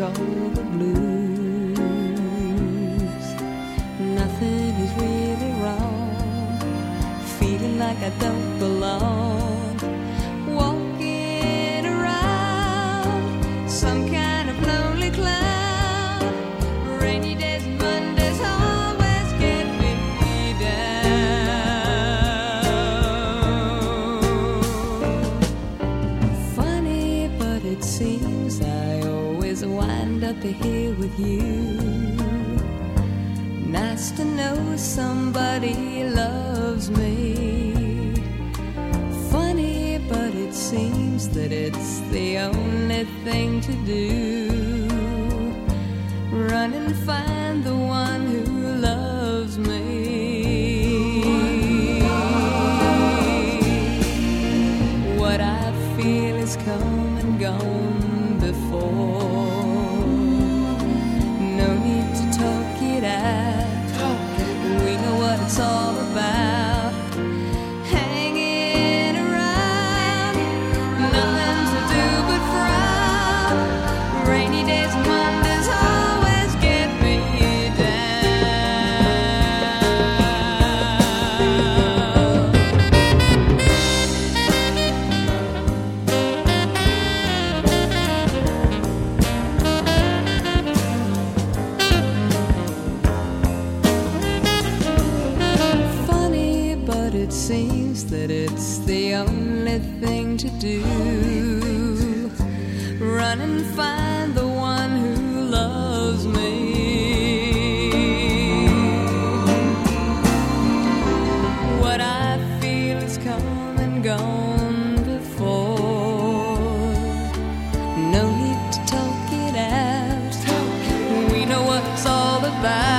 Call the blues. Nothing is really wrong. Feeling like I don't belong. Walking around some kind of lonely cloud. Rainy days Mondays always get me down. Funny, but it seems I always wind up here with you. Nice to know somebody loves me. Funny, but it seems that it's the only thing to do. Run and find the one who loves me. What I feel is come and gone before. but it seems that it's the only thing to do. Run and find the one who loves me. What I feel is come and gone before. No need to talk it out. We know what's all about.